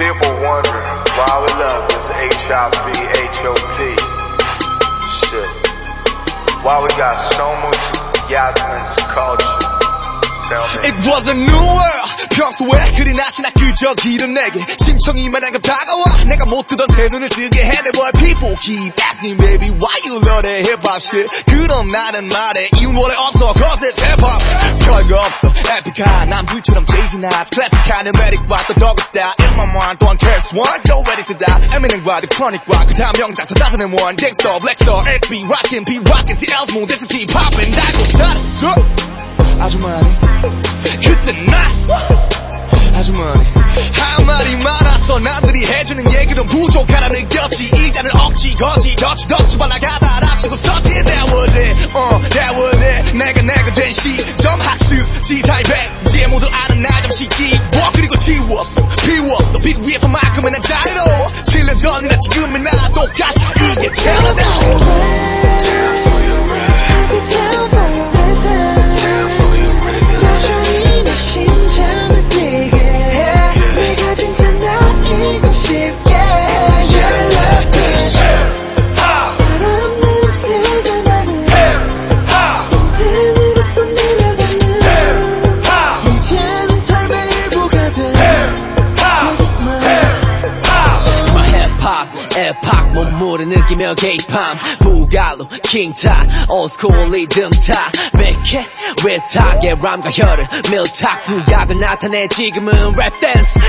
People wonder why we love this HIV, HOP shit. Why we got so much Yasmin's culture. Tell me. It was a new world 평소에 그리 나시나 그저 길은 내게 심청이만 한금 다가와 내가 못 뜨던 제 눈을 뜨게 해 Boy people keep asking baby why you love that hip hop shit 그럼 나는 말해 이유 원래 없어 cause it's hip hop 별거 없어 에픽한 남들처럼 Jay-Z Nas 클래식한 음메릭과 또 더그 In my mind 또한 KRS One Yo ready to die Eminem과 The Chronic과 그 다음 영장 2001 Dexter Blackstar XB Rockin' P Rockin' CL's moon This is keep poppin' 달고 살았어 아주 많이 그때 나 아주 많이 할 말이 많았어 남들이 해주는 얘기도 부족하다 느꼈지 이자는 억지 거지 덕지 덕지 발라가다 지사의 백지에 모두 아는 나좀 시기 뭐 그리고 지웠어 비웠어. 빛 위에서만큼은 난 자유로워. 7년 전이나 지금이나 똑같아. 이게 태어나다 몸물을 느끼며 게이팜 부갈로 킹타 올스쿨 리듬 타. 맥해 외탁의 람과 혀를 밀착. 두약을 나타내. 지금은 랩 댄스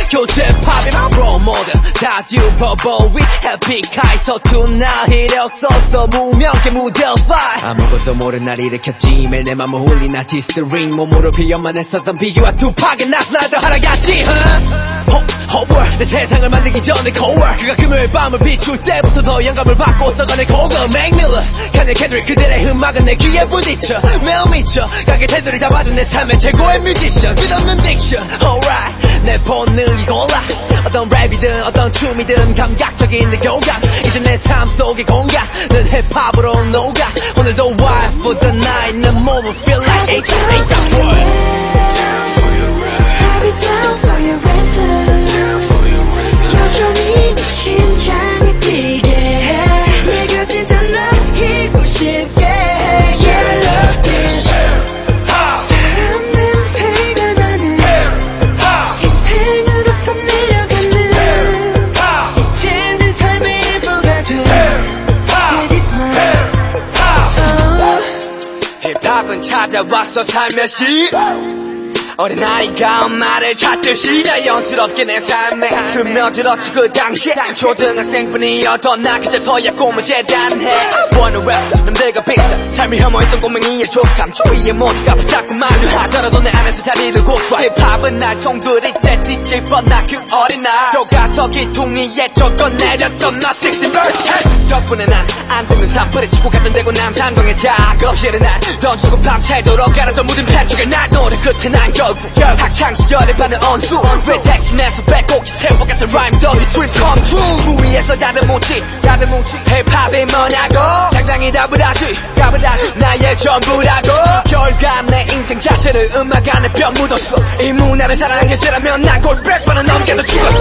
model 다 듀버보이 에픽하이 서툰 나 이력 써서 무명계 무대 fly 아무것도 모른 날 일으켰지. 매일 내 맘을 홀린 아티스트 링 몸으로 표현만 했었던 비교와 투팍의 나스날도 하나같이 huh? 허월 내 세상을 만들기 전에 거월 그가 금요일 밤을 비출 때부터 더 영감을 받고 써가는 고글 맥밀러 칸의 캔들 그들의 음악은 내 귀에 부딪혀. 매우 미쳐. 가게 테두리 잡아준 내 삶의 최고의 뮤지션. 끝없는 딕션. Alright 내 본능이 골라 어떤 랩이든 어떤 춤이든 감각적인 내 교감 이제 내 삶 속의 공간은 힙합으로 녹아 오늘도 wild for the night 내 몸은 feel like H 찾아왔어 살며시 어린아이가 엄마를 찾듯이 자연스럽게 내 삶에 스며들었지 그 당시에 초등학생뿐이었던 나 그제서야 꿈을 재단해. Wanna rap 남들과 비슷한 삶이 혐오했던 꼬맹이의 족함. 주위의 모두가 붙잡고 만류하더라도 내 안에서 자리를 고수하. 힙합은 날 송두리 째지 뻔나 그 어린 날 좁아서 기퉁이에 쫓고 내렸던 나16 verse 덕분에 난안 죽는 삶 부딪히고 갔던 대구 남산동의 작업실에 날 던지고 밤새도록 가라던 무딘 팬쪽에 날 노래 끝에 난 결국 학창 시절에 받는 언수. 왜 대신해서 배꼽기 채워 같은 라임도 dream come true. 무위에서 다들 묻지 다들 묻지. 힙합이 뭐냐고? 당당히 답을 하지 답을 하지. 나의 전부라고? 결과 내 인생 자체를 음악 안에 뼈 묻었어. 이 문화를 사랑했으라면 난골 100번은 넘게도 죽었어